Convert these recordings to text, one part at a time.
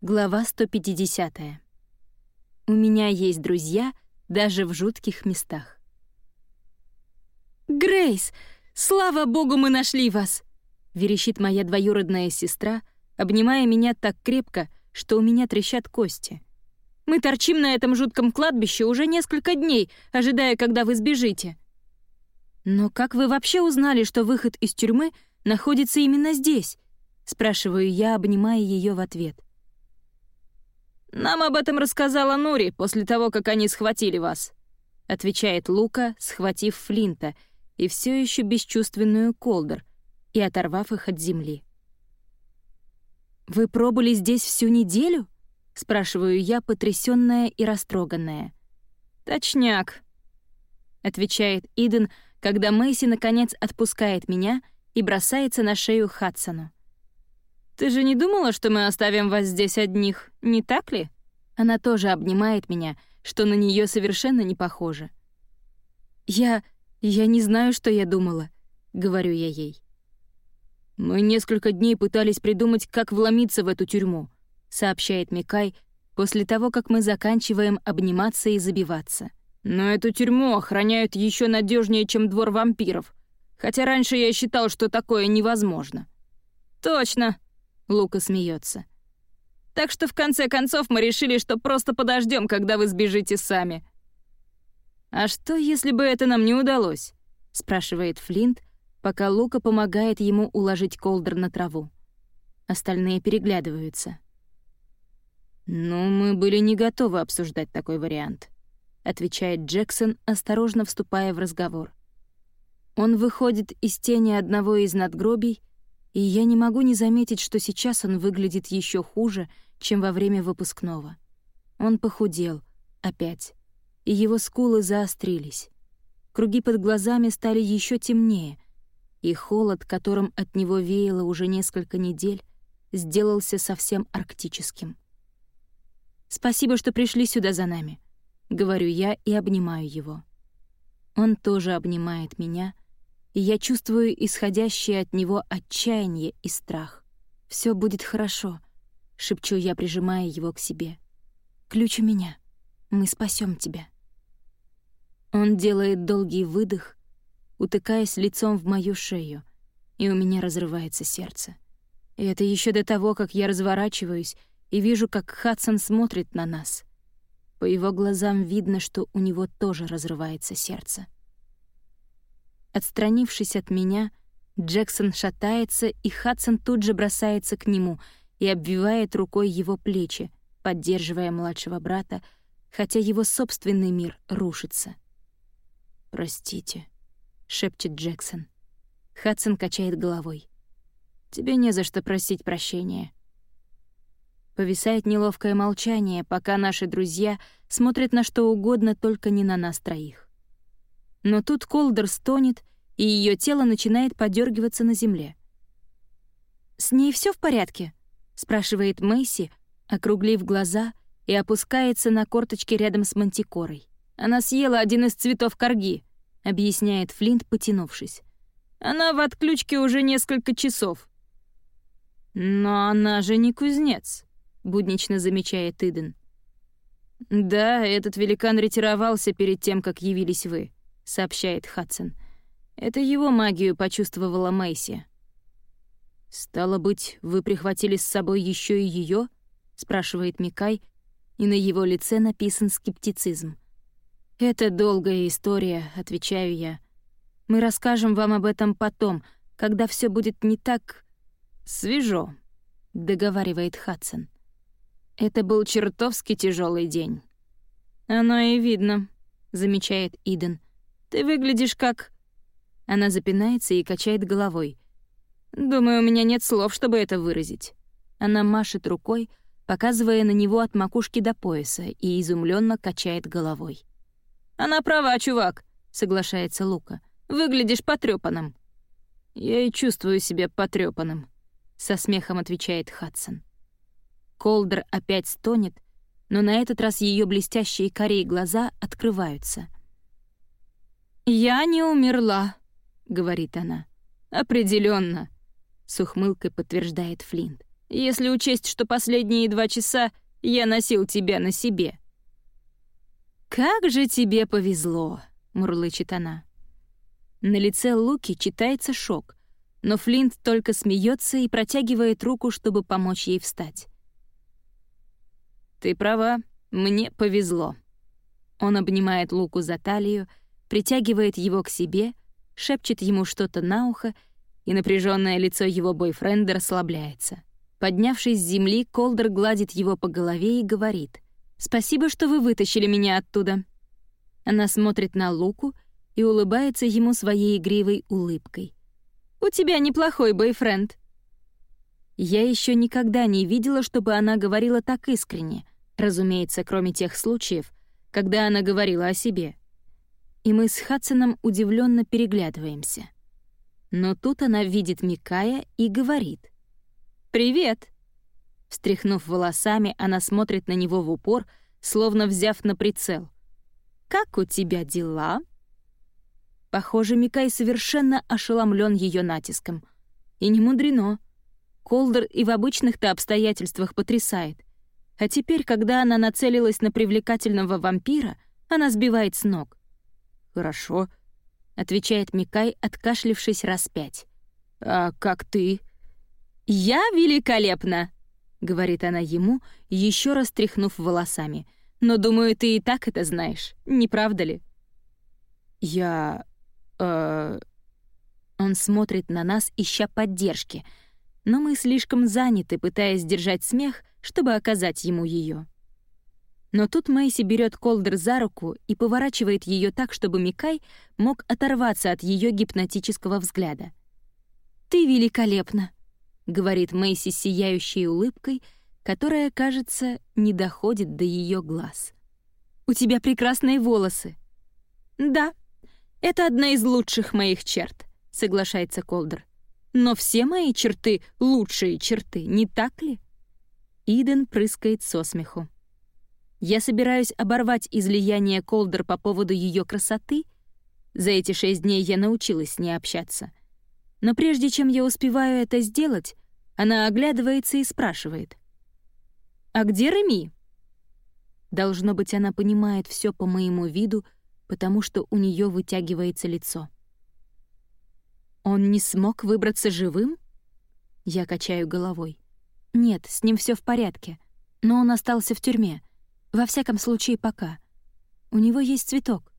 Глава 150. У меня есть друзья даже в жутких местах. «Грейс, слава богу, мы нашли вас!» — верещит моя двоюродная сестра, обнимая меня так крепко, что у меня трещат кости. «Мы торчим на этом жутком кладбище уже несколько дней, ожидая, когда вы сбежите». «Но как вы вообще узнали, что выход из тюрьмы находится именно здесь?» — спрашиваю я, обнимая ее в ответ. «Нам об этом рассказала Нури после того, как они схватили вас», — отвечает Лука, схватив Флинта и все еще бесчувственную Колдер и оторвав их от земли. «Вы пробыли здесь всю неделю?» — спрашиваю я, потрясённая и растроганная. «Точняк», — отвечает Иден, когда Мэйси наконец отпускает меня и бросается на шею Хадсону. «Ты же не думала, что мы оставим вас здесь одних, не так ли?» Она тоже обнимает меня, что на нее совершенно не похоже. «Я... я не знаю, что я думала», — говорю я ей. «Мы несколько дней пытались придумать, как вломиться в эту тюрьму», — сообщает Микай после того, как мы заканчиваем обниматься и забиваться. «Но эту тюрьму охраняют еще надежнее, чем двор вампиров, хотя раньше я считал, что такое невозможно». «Точно», Лука смеется. Так что в конце концов мы решили, что просто подождем, когда вы сбежите сами. А что, если бы это нам не удалось? спрашивает Флинт, пока Лука помогает ему уложить колдер на траву. Остальные переглядываются. «Ну, мы были не готовы обсуждать такой вариант», — отвечает Джексон, осторожно вступая в разговор. Он выходит из тени одного из надгробий и я не могу не заметить, что сейчас он выглядит еще хуже, чем во время выпускного. Он похудел, опять, и его скулы заострились. Круги под глазами стали еще темнее, и холод, которым от него веяло уже несколько недель, сделался совсем арктическим. «Спасибо, что пришли сюда за нами», — говорю я и обнимаю его. Он тоже обнимает меня — и я чувствую исходящее от него отчаяние и страх. Все будет хорошо», — шепчу я, прижимая его к себе. «Ключ у меня. Мы спасем тебя». Он делает долгий выдох, утыкаясь лицом в мою шею, и у меня разрывается сердце. И это еще до того, как я разворачиваюсь и вижу, как Хадсон смотрит на нас. По его глазам видно, что у него тоже разрывается сердце. Отстранившись от меня, Джексон шатается, и Хадсон тут же бросается к нему и обвивает рукой его плечи, поддерживая младшего брата, хотя его собственный мир рушится. «Простите», — шепчет Джексон. Хадсон качает головой. «Тебе не за что просить прощения». Повисает неловкое молчание, пока наши друзья смотрят на что угодно, только не на нас троих. Но тут Колдер стонет и ее тело начинает подергиваться на земле. «С ней все в порядке?» — спрашивает Мэйси, округлив глаза и опускается на корточки рядом с мантикорой. «Она съела один из цветов корги», — объясняет Флинт, потянувшись. «Она в отключке уже несколько часов». «Но она же не кузнец», — буднично замечает Иден. «Да, этот великан ретировался перед тем, как явились вы», — сообщает Хадсон. Это его магию почувствовала Мэйси. «Стало быть, вы прихватили с собой еще и ее? спрашивает Микай, и на его лице написан скептицизм. «Это долгая история», — отвечаю я. «Мы расскажем вам об этом потом, когда все будет не так свежо», — договаривает Хадсон. «Это был чертовски тяжелый день». «Оно и видно», — замечает Иден. «Ты выглядишь как...» Она запинается и качает головой. «Думаю, у меня нет слов, чтобы это выразить». Она машет рукой, показывая на него от макушки до пояса, и изумленно качает головой. «Она права, чувак», — соглашается Лука. «Выглядишь потрёпанным». «Я и чувствую себя потрёпанным», — со смехом отвечает Хадсон. Колдер опять стонет, но на этот раз ее блестящие корей глаза открываются. «Я не умерла», — говорит она. Определенно, с ухмылкой подтверждает Флинт. если учесть, что последние два часа я носил тебя на себе». «Как же тебе повезло», — мурлычет она. На лице Луки читается шок, но Флинт только смеется и протягивает руку, чтобы помочь ей встать. «Ты права, мне повезло». Он обнимает Луку за талию, притягивает его к себе, шепчет ему что-то на ухо, и напряженное лицо его бойфренда расслабляется. Поднявшись с земли, Колдер гладит его по голове и говорит «Спасибо, что вы вытащили меня оттуда». Она смотрит на Луку и улыбается ему своей игривой улыбкой. «У тебя неплохой бойфренд». Я еще никогда не видела, чтобы она говорила так искренне, разумеется, кроме тех случаев, когда она говорила о себе. И мы с Хадсоном удивленно переглядываемся. Но тут она видит Микая и говорит — «Привет!» Встряхнув волосами, она смотрит на него в упор, словно взяв на прицел. «Как у тебя дела?» Похоже, Микай совершенно ошеломлен ее натиском. И не мудрено. Колдер и в обычных-то обстоятельствах потрясает. А теперь, когда она нацелилась на привлекательного вампира, она сбивает с ног. «Хорошо», — отвечает Микай, откашлившись раз пять. «А как ты?» «Я великолепна!» — говорит она ему, еще раз тряхнув волосами. «Но, думаю, ты и так это знаешь, не правда ли?» «Я... э...» Он смотрит на нас, ища поддержки, но мы слишком заняты, пытаясь держать смех, чтобы оказать ему ее. Но тут Мэйси берет Колдер за руку и поворачивает ее так, чтобы Микай мог оторваться от ее гипнотического взгляда. «Ты великолепна!» говорит Мэйси с сияющей улыбкой, которая, кажется, не доходит до ее глаз. «У тебя прекрасные волосы». «Да, это одна из лучших моих черт», — соглашается Колдер. «Но все мои черты — лучшие черты, не так ли?» Иден прыскает со смеху. Я собираюсь оборвать излияние Колдер по поводу ее красоты. За эти шесть дней я научилась с ней общаться. Но прежде чем я успеваю это сделать, она оглядывается и спрашивает. «А где Реми?» Должно быть, она понимает все по моему виду, потому что у нее вытягивается лицо. «Он не смог выбраться живым?» Я качаю головой. «Нет, с ним все в порядке, но он остался в тюрьме. Во всяком случае, пока. У него есть цветок».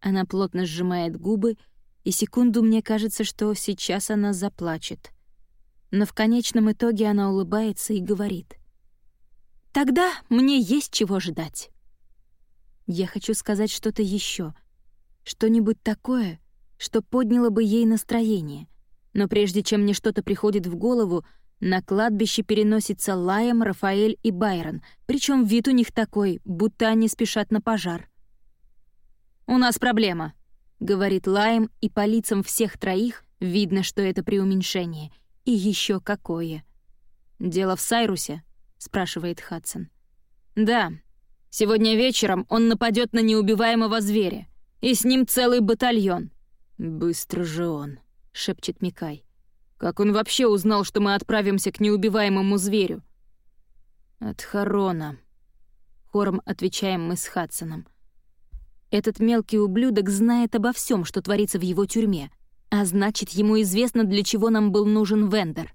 Она плотно сжимает губы, и секунду мне кажется, что сейчас она заплачет. Но в конечном итоге она улыбается и говорит. «Тогда мне есть чего ждать». Я хочу сказать что-то еще, что-нибудь такое, что подняло бы ей настроение. Но прежде чем мне что-то приходит в голову, на кладбище переносится Лаем, Рафаэль и Байрон, причем вид у них такой, будто они спешат на пожар. «У нас проблема», — говорит Лаем, и по лицам всех троих видно, что это преуменьшение. И еще какое. «Дело в Сайрусе?» — спрашивает Хадсон. «Да. Сегодня вечером он нападет на неубиваемого зверя, и с ним целый батальон». «Быстро же он», — шепчет Микай. «Как он вообще узнал, что мы отправимся к неубиваемому зверю?» «От Харона», — хором отвечаем мы с Хадсоном. Этот мелкий ублюдок знает обо всем, что творится в его тюрьме, а значит, ему известно, для чего нам был нужен Вендер.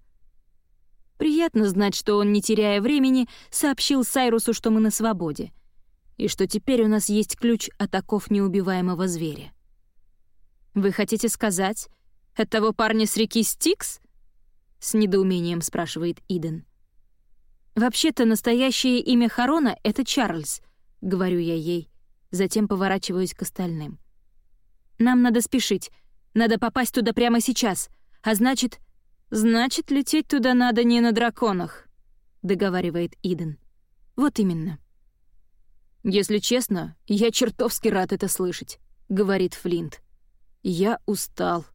Приятно знать, что он, не теряя времени, сообщил Сайрусу, что мы на свободе, и что теперь у нас есть ключ от оков неубиваемого зверя. «Вы хотите сказать, от того парня с реки Стикс?» — с недоумением спрашивает Иден. «Вообще-то настоящее имя Харона — это Чарльз», — говорю я ей, затем поворачиваюсь к остальным. «Нам надо спешить, надо попасть туда прямо сейчас, а значит, «Значит, лететь туда надо не на драконах», — договаривает Иден. «Вот именно». «Если честно, я чертовски рад это слышать», — говорит Флинт. «Я устал».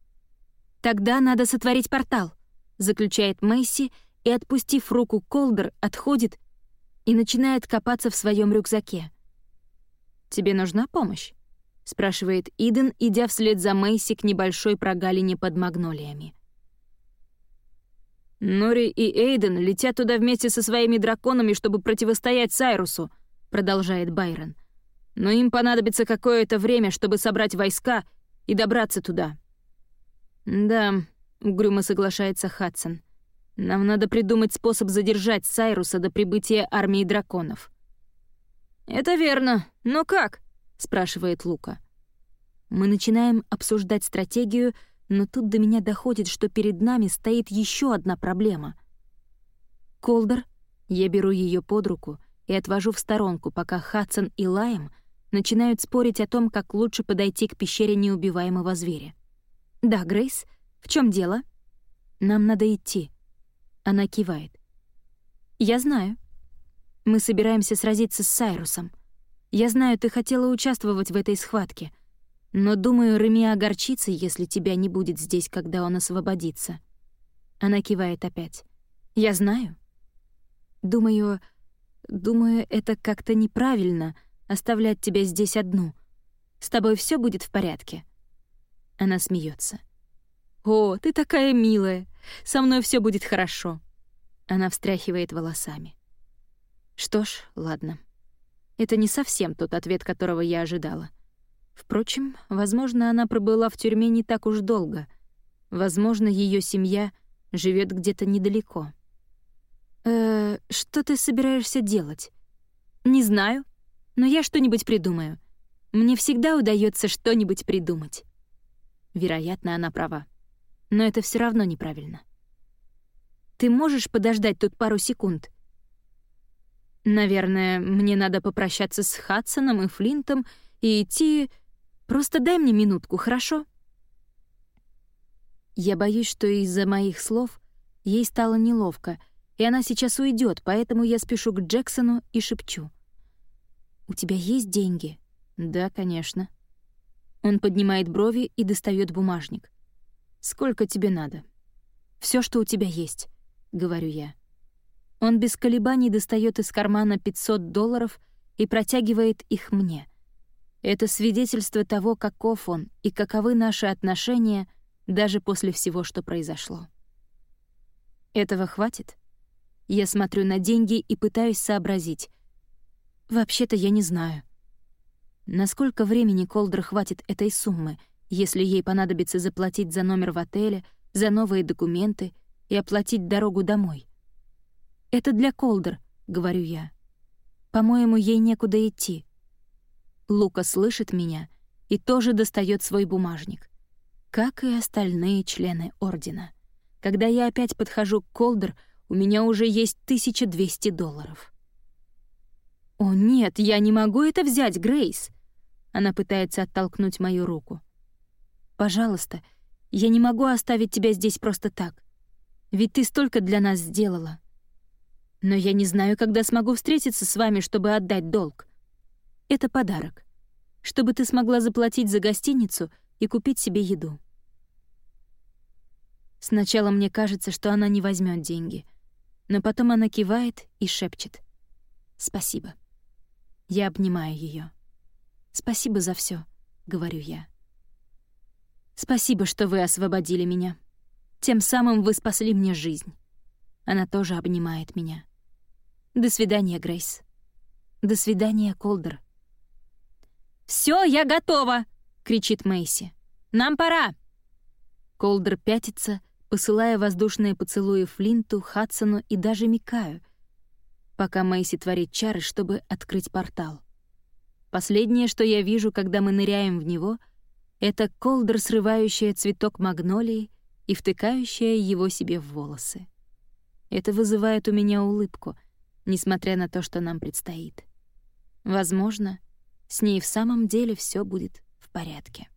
«Тогда надо сотворить портал», — заключает Мэйси и, отпустив руку Колдер, отходит и начинает копаться в своем рюкзаке. «Тебе нужна помощь?» — спрашивает Иден, идя вслед за Мэйси к небольшой прогалине под магнолиями. «Нори и Эйден летят туда вместе со своими драконами, чтобы противостоять Сайрусу», — продолжает Байрон. «Но им понадобится какое-то время, чтобы собрать войска и добраться туда». «Да», — угрюмо соглашается Хадсон. «Нам надо придумать способ задержать Сайруса до прибытия армии драконов». «Это верно. Но как?» — спрашивает Лука. Мы начинаем обсуждать стратегию, но тут до меня доходит, что перед нами стоит еще одна проблема. Колдер, я беру ее под руку и отвожу в сторонку, пока Хадсон и Лайм начинают спорить о том, как лучше подойти к пещере неубиваемого зверя. «Да, Грейс, в чем дело?» «Нам надо идти». Она кивает. «Я знаю. Мы собираемся сразиться с Сайрусом. Я знаю, ты хотела участвовать в этой схватке — но, думаю, Реми огорчится, если тебя не будет здесь, когда он освободится. Она кивает опять. Я знаю. Думаю, думаю, это как-то неправильно оставлять тебя здесь одну. С тобой все будет в порядке. Она смеется. О, ты такая милая. Со мной все будет хорошо. Она встряхивает волосами. Что ж, ладно. Это не совсем тот ответ, которого я ожидала. Впрочем, возможно, она пробыла в тюрьме не так уж долго. Возможно, ее семья живет где-то недалеко. «Э, что ты собираешься делать?» «Не знаю, но я что-нибудь придумаю. Мне всегда удается что-нибудь придумать». Вероятно, она права. Но это все равно неправильно. «Ты можешь подождать тут пару секунд?» «Наверное, мне надо попрощаться с Хадсоном и Флинтом и идти Просто дай мне минутку, хорошо?» Я боюсь, что из-за моих слов ей стало неловко, и она сейчас уйдет, поэтому я спешу к Джексону и шепчу. «У тебя есть деньги?» «Да, конечно». Он поднимает брови и достает бумажник. «Сколько тебе надо?» Все, что у тебя есть», — говорю я. Он без колебаний достает из кармана 500 долларов и протягивает их мне — это свидетельство того, каков он и каковы наши отношения даже после всего, что произошло. Этого хватит? Я смотрю на деньги и пытаюсь сообразить. Вообще-то я не знаю. Насколько времени Колдер хватит этой суммы, если ей понадобится заплатить за номер в отеле, за новые документы и оплатить дорогу домой? «Это для Колдер», — говорю я. «По-моему, ей некуда идти. Лука слышит меня и тоже достает свой бумажник. Как и остальные члены Ордена. Когда я опять подхожу к Колдер, у меня уже есть 1200 долларов. «О, нет, я не могу это взять, Грейс!» Она пытается оттолкнуть мою руку. «Пожалуйста, я не могу оставить тебя здесь просто так. Ведь ты столько для нас сделала. Но я не знаю, когда смогу встретиться с вами, чтобы отдать долг. Это подарок, чтобы ты смогла заплатить за гостиницу и купить себе еду. Сначала мне кажется, что она не возьмет деньги, но потом она кивает и шепчет. «Спасибо». Я обнимаю ее. «Спасибо за все, говорю я. «Спасибо, что вы освободили меня. Тем самым вы спасли мне жизнь». Она тоже обнимает меня. «До свидания, Грейс». «До свидания, Колдер». Все, я готова!» — кричит Мэйси. «Нам пора!» Колдер пятится, посылая воздушные поцелуи Флинту, Хадсону и даже Микаю, пока Мэйси творит чары, чтобы открыть портал. Последнее, что я вижу, когда мы ныряем в него, это Колдер, срывающая цветок магнолии и втыкающая его себе в волосы. Это вызывает у меня улыбку, несмотря на то, что нам предстоит. Возможно, с ней в самом деле все будет в порядке.